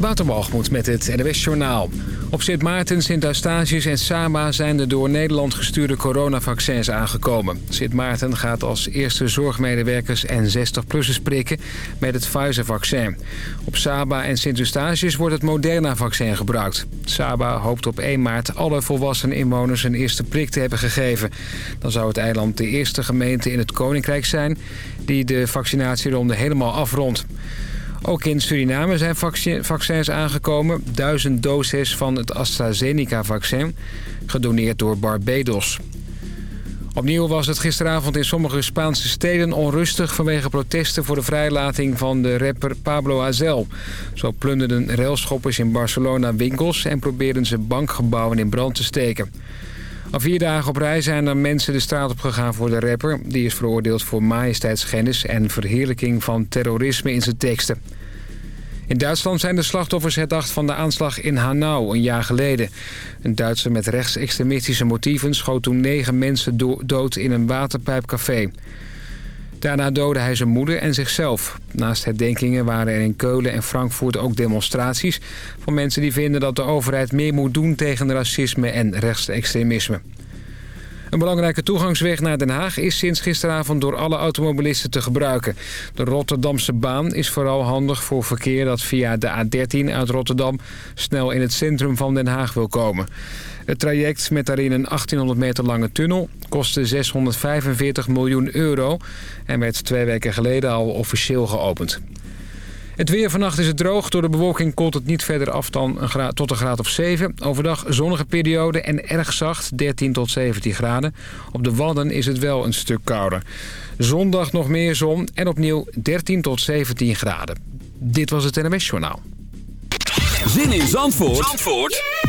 Watermalgemoed met het NWS Journaal. Op Sint Maarten, Sint Eustatius en Saba zijn de door Nederland gestuurde coronavaccins aangekomen. Sint Maarten gaat als eerste zorgmedewerkers en 60-plussers prikken met het Pfizer-vaccin. Op Saba en Sint Eustatius wordt het Moderna-vaccin gebruikt. Saba hoopt op 1 maart alle volwassen inwoners een eerste prik te hebben gegeven. Dan zou het eiland de eerste gemeente in het Koninkrijk zijn die de vaccinatieronde helemaal afrondt. Ook in Suriname zijn vaccins aangekomen. Duizend doses van het AstraZeneca-vaccin, gedoneerd door Barbados. Opnieuw was het gisteravond in sommige Spaanse steden onrustig... vanwege protesten voor de vrijlating van de rapper Pablo Azel. Zo plunderden railschoppers in Barcelona winkels... en probeerden ze bankgebouwen in brand te steken. Al vier dagen op rij zijn er mensen de straat op gegaan voor de rapper. Die is veroordeeld voor majesteitsschennis en verheerlijking van terrorisme in zijn teksten. In Duitsland zijn de slachtoffers herdacht van de aanslag in Hanau een jaar geleden. Een Duitser met rechtsextremistische motieven schoot toen negen mensen dood in een waterpijpcafé. Daarna doodde hij zijn moeder en zichzelf. Naast herdenkingen waren er in Keulen en Frankfurt ook demonstraties... van mensen die vinden dat de overheid meer moet doen tegen racisme en rechtsextremisme. Een belangrijke toegangsweg naar Den Haag is sinds gisteravond door alle automobilisten te gebruiken. De Rotterdamse baan is vooral handig voor verkeer dat via de A13 uit Rotterdam snel in het centrum van Den Haag wil komen. Het traject met daarin een 1800 meter lange tunnel kostte 645 miljoen euro en werd twee weken geleden al officieel geopend. Het weer vannacht is het droog. Door de bewolking koelt het niet verder af dan een graad, tot een graad of 7. Overdag zonnige periode en erg zacht, 13 tot 17 graden. Op de Wadden is het wel een stuk kouder. Zondag nog meer zon en opnieuw 13 tot 17 graden. Dit was het NMS Journaal. Zin in Zandvoort, Zandvoort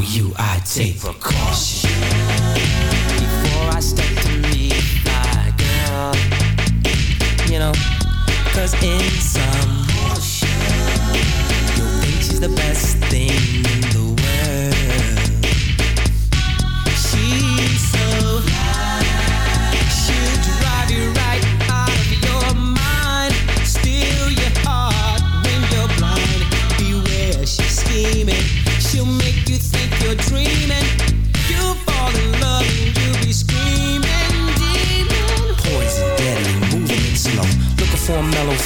you, I take take caution Before I step to meet my girl, you know, cause in some, your bitch is the best thing in the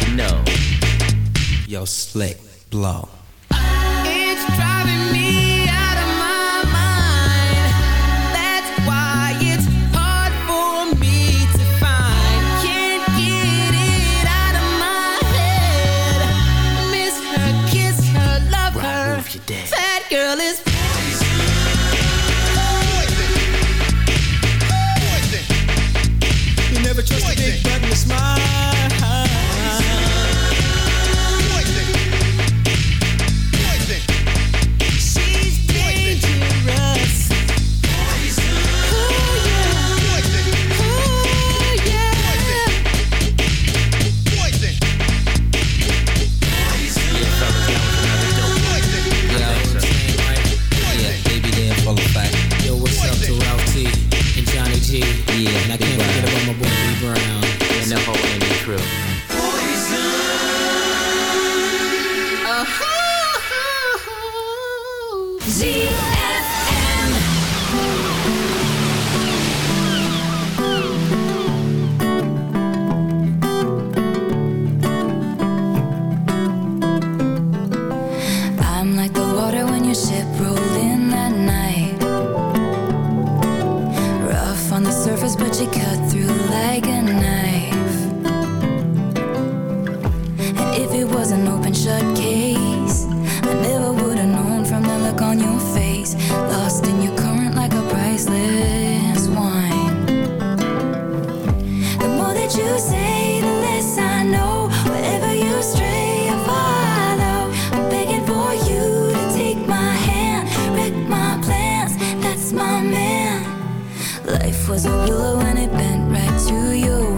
to know your slick blow. my man. Life was a willow and it bent right to you.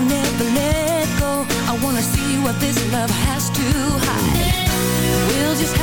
never let go. I wanna see what this love has to hide. We'll just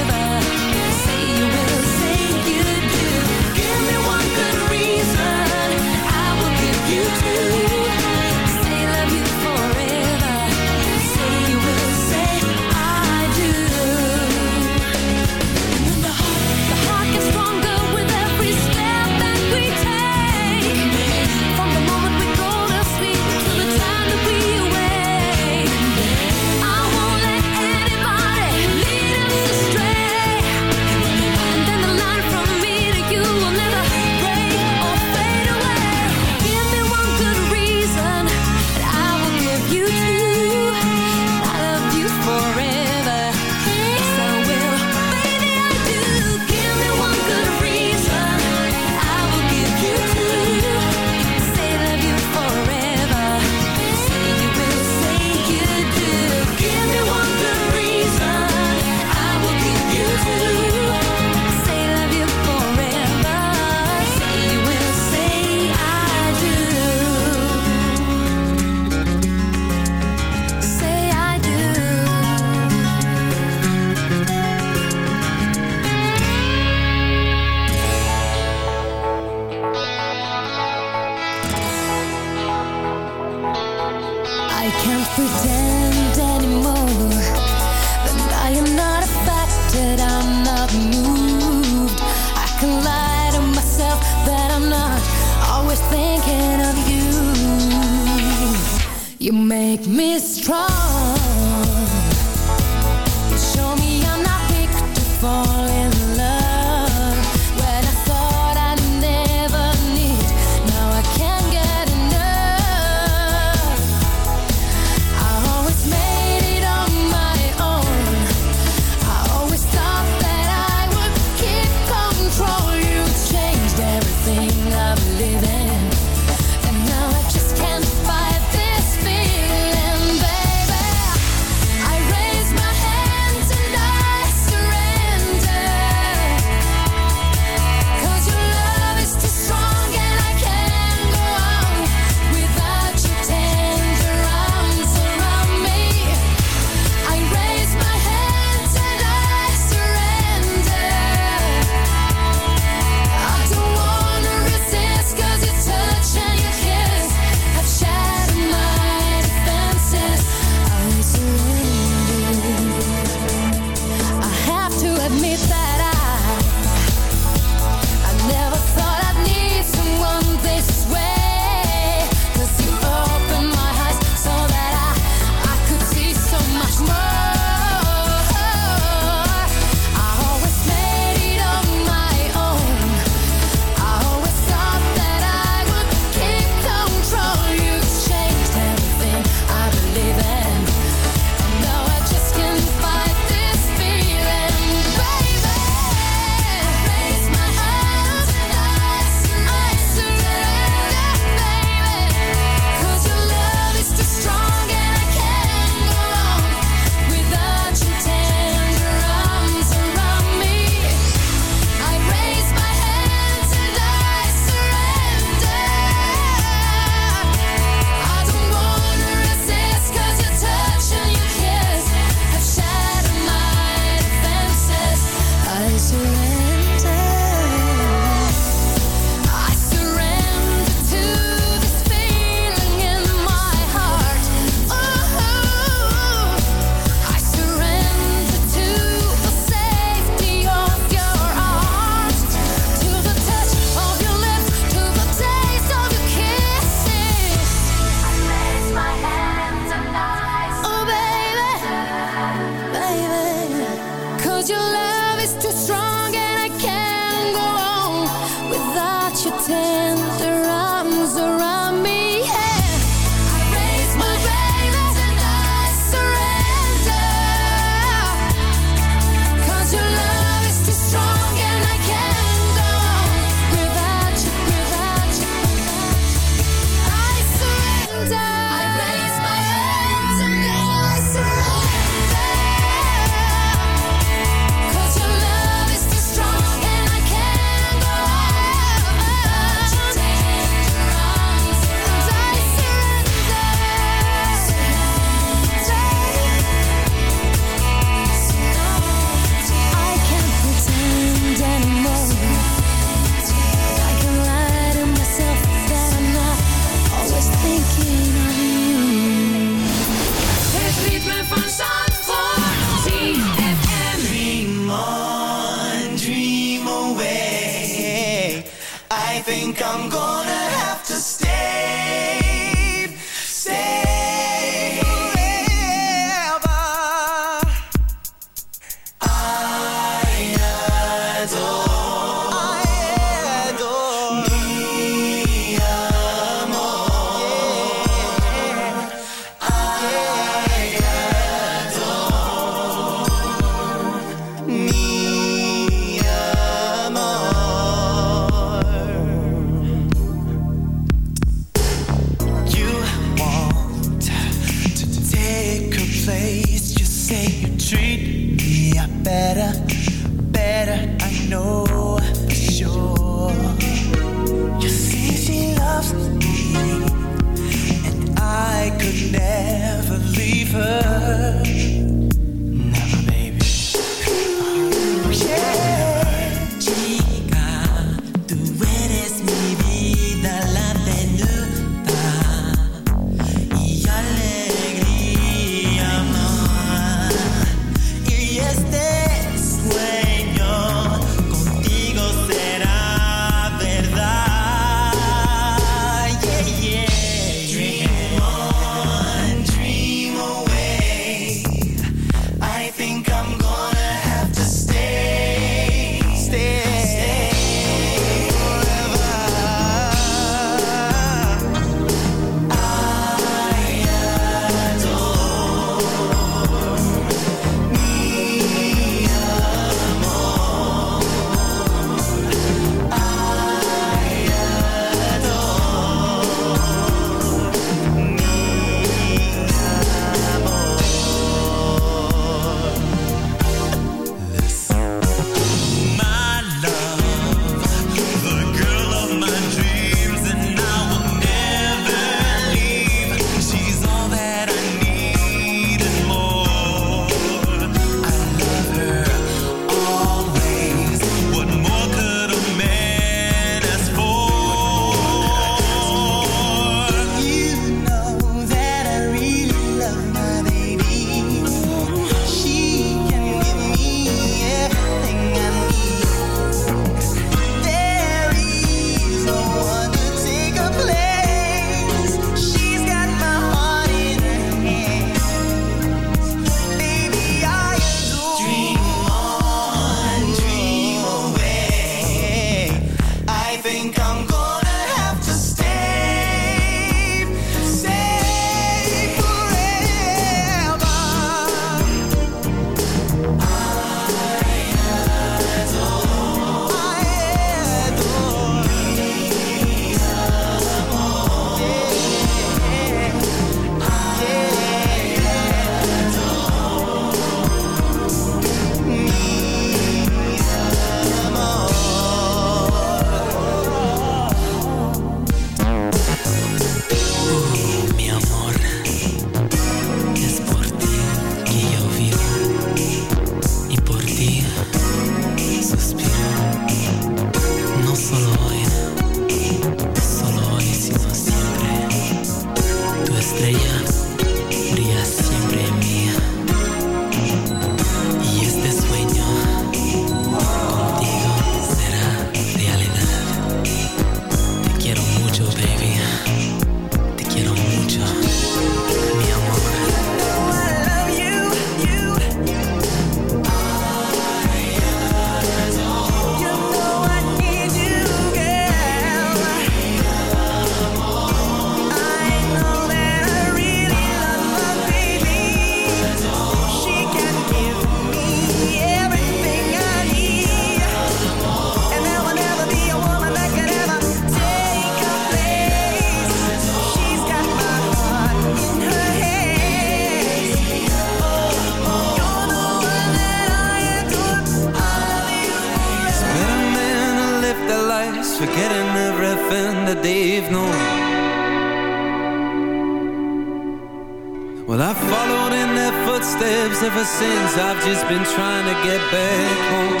since. I've just been trying to get back home.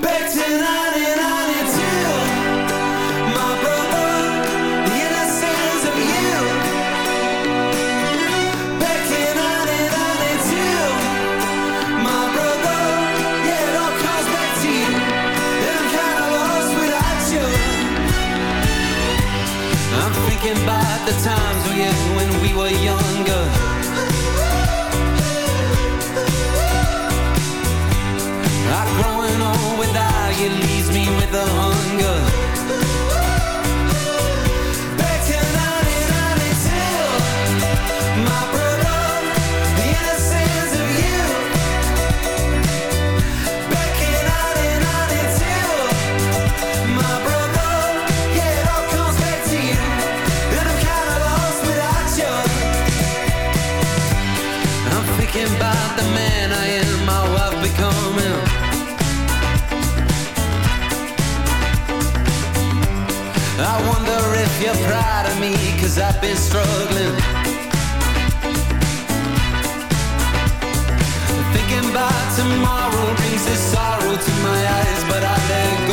Back to 1992, my brother, the innocence of you. Back in 1992, my brother, yeah, it all comes back to you. And I'm kinda lost without you. I'm thinking about the times we had when we were younger. Me, cause I've been struggling. Thinking about tomorrow brings this sorrow to my eyes, but I let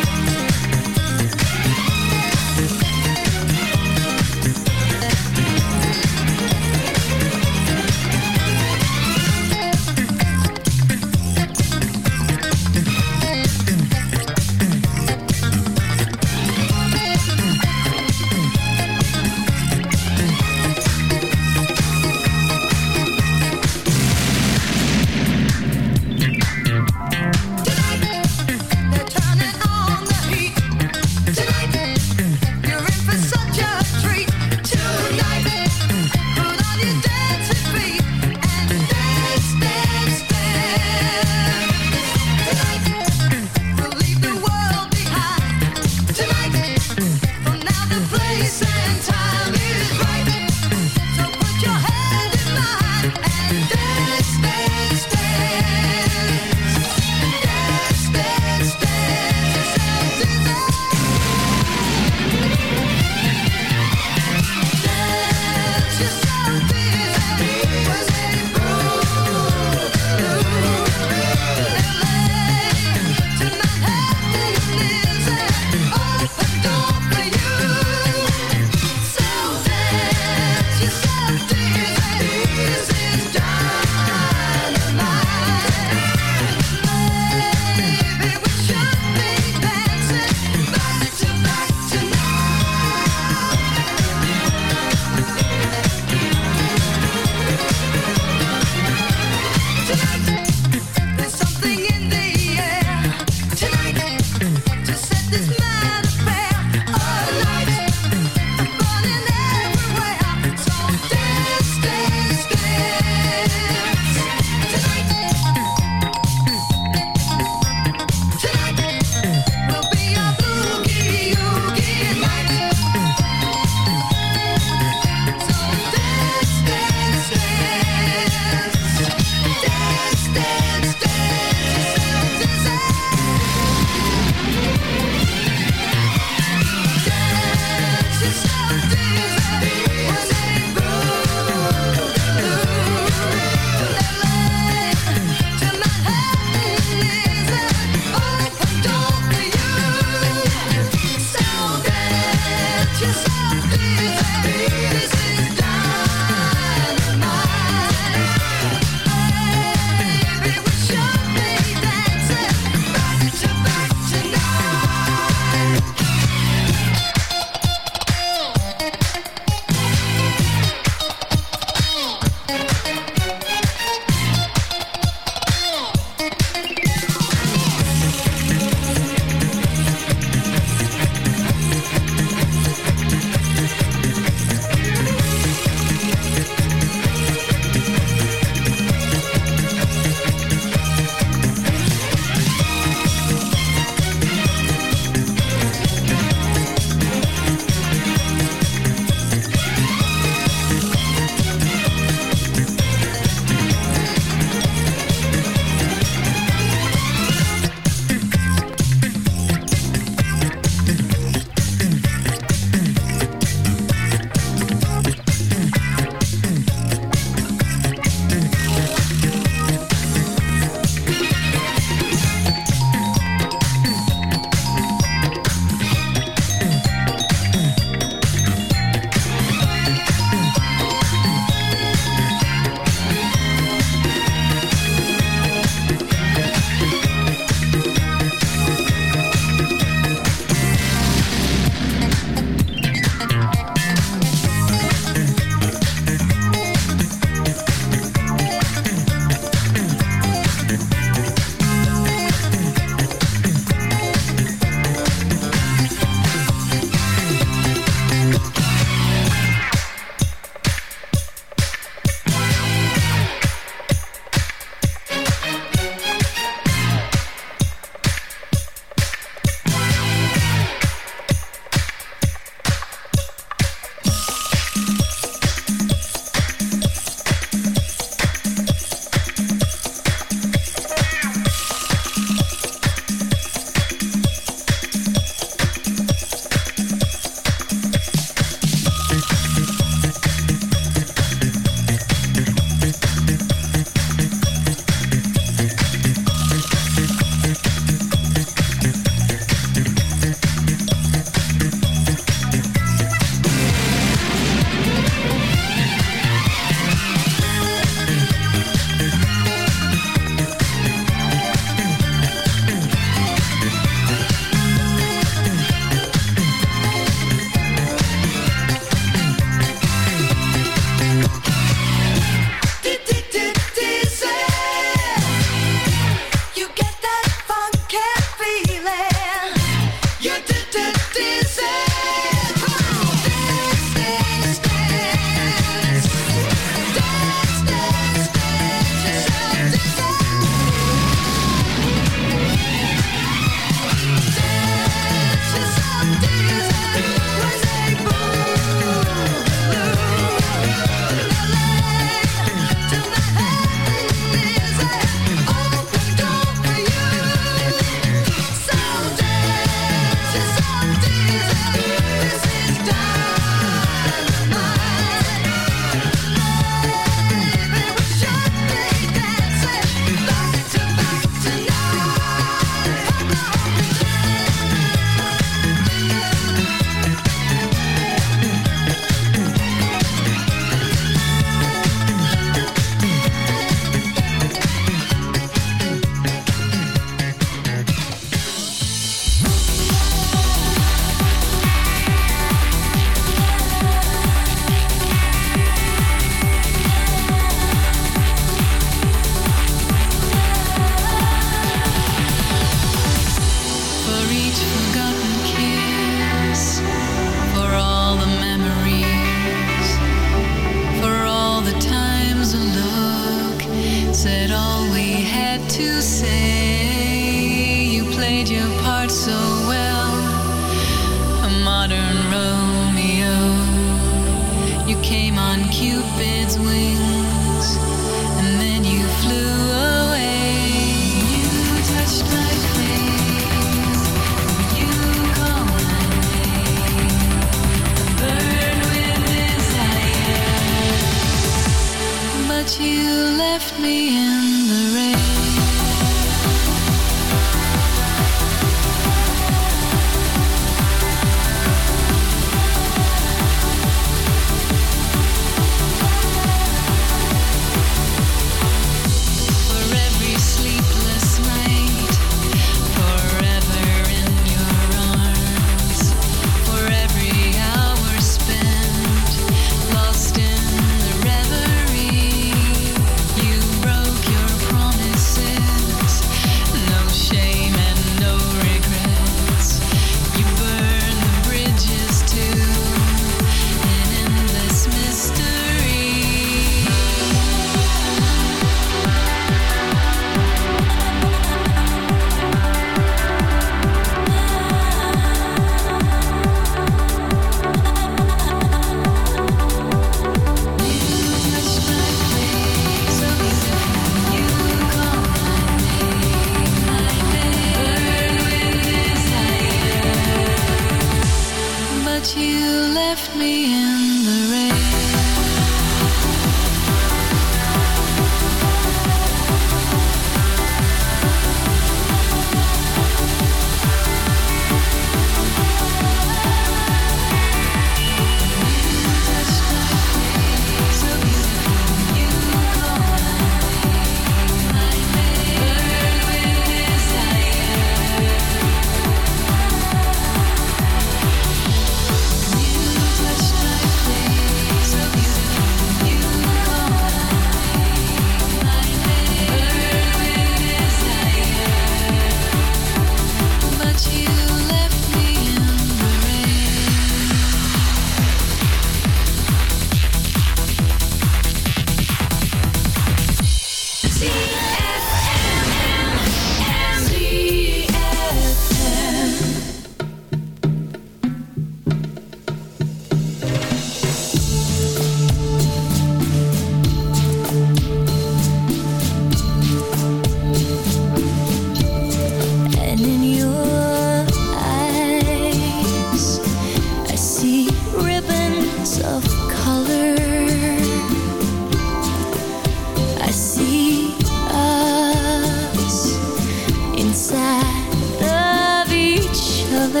I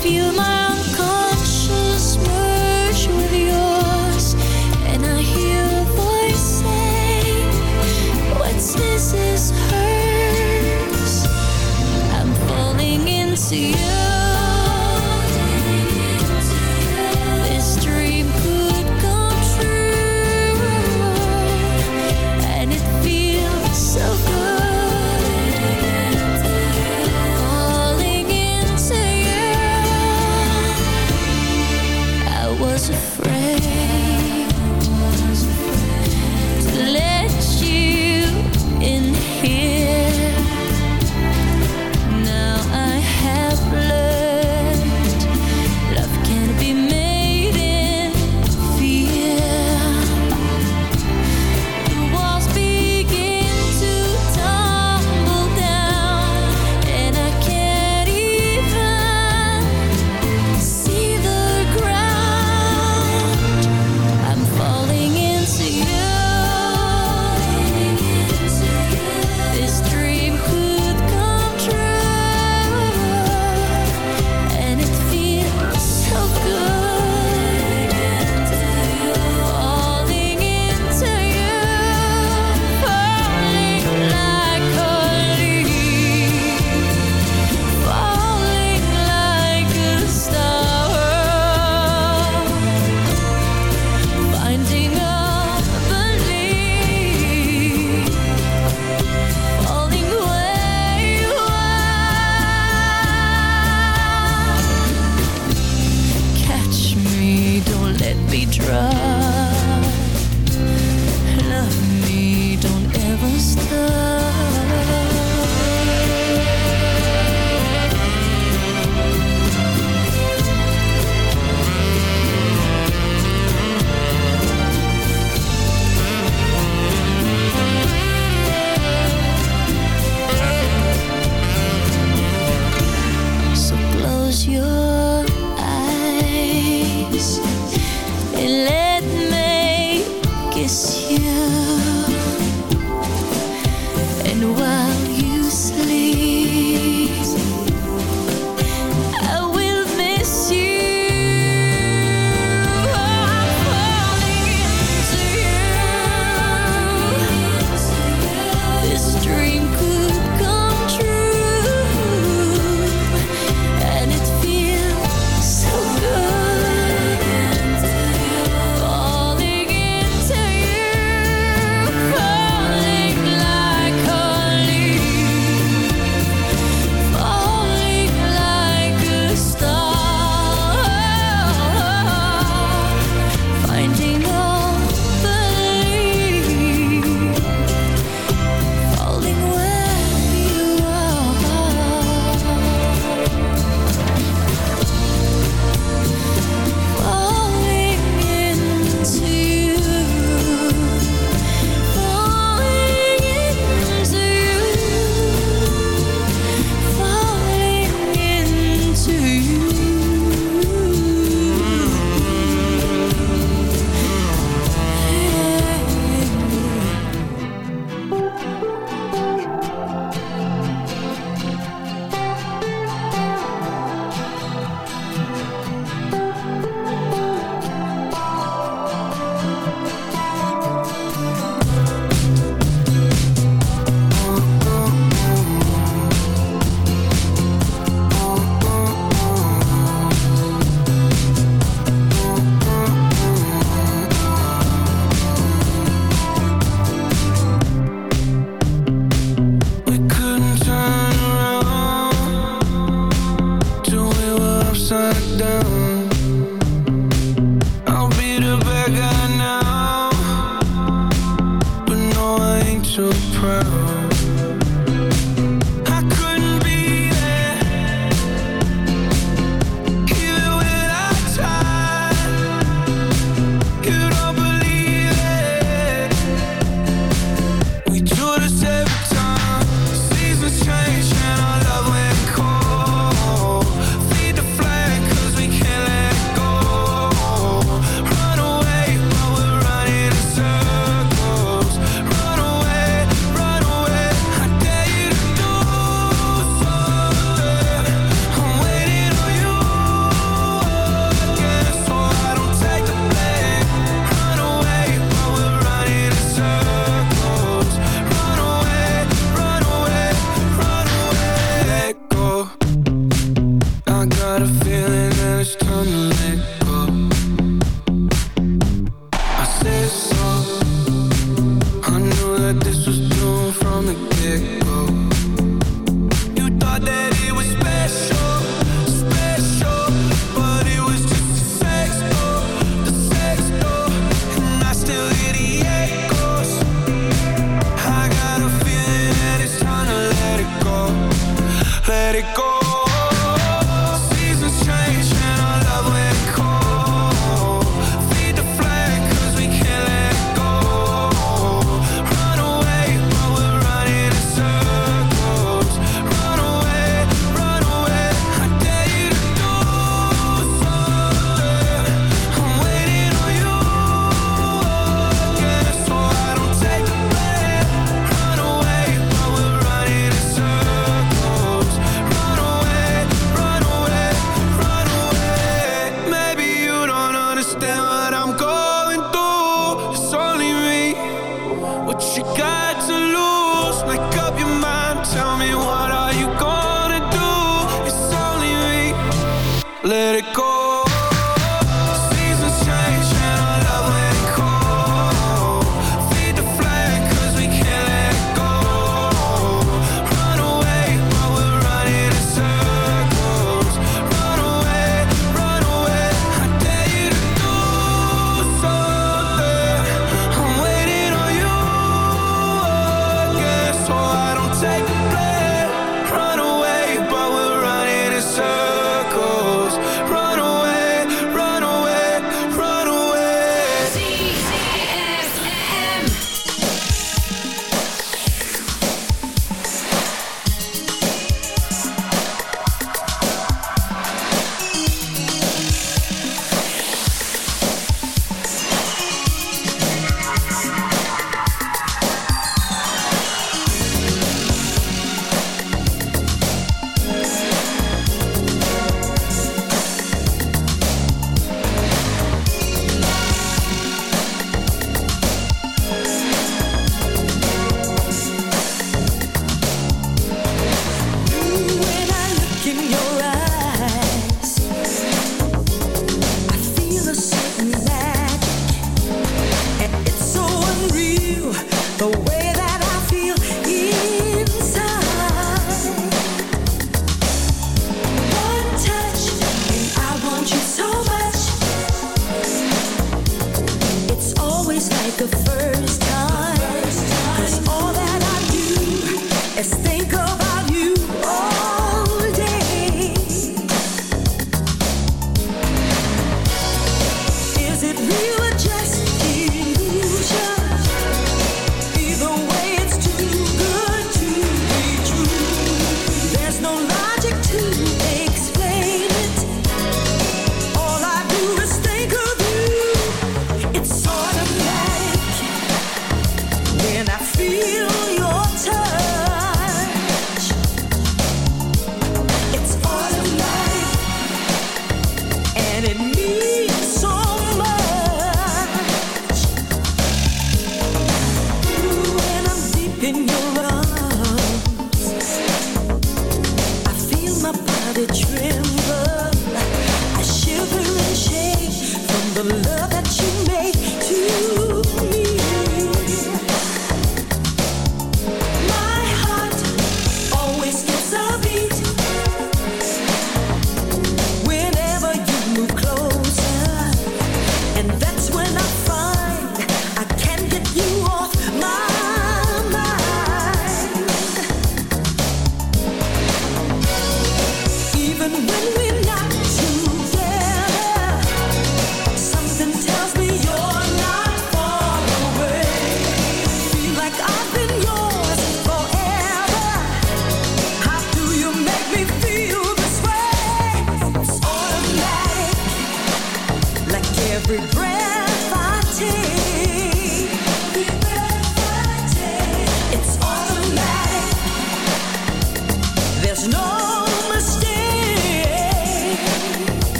feel my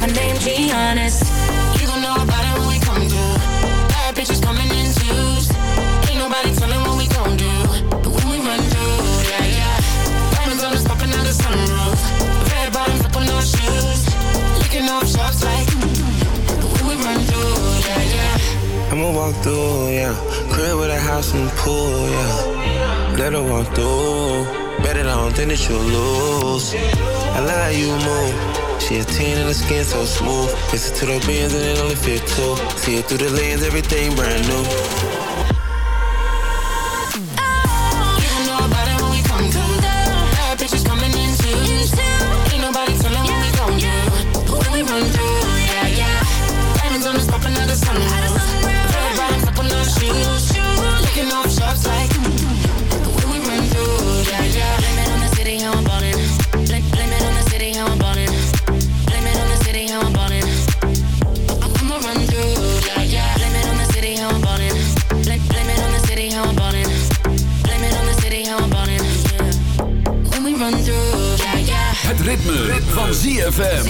My Giannis. Know about it when we come through. Bad bitches coming in twos. Ain't nobody telling what we gon' do. But when we run through, yeah, yeah. Diamonds on us popping out the sunroof. Red bottoms up shoes. Licking shots like. Mm, mm, mm. But when we run through, yeah, yeah. I'ma walk through, yeah. Crib with a house and pool, yeah. Walk through. Bet it on, think you lose. I love how you move. Yeah, a and the skin so smooth. Listen to the bands and it only fit two. See it through the lens, everything brand new. ritme, ritme. van ZFM.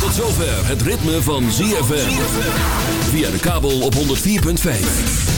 Tot zover het ritme van ZFM. Via de kabel op 104.5.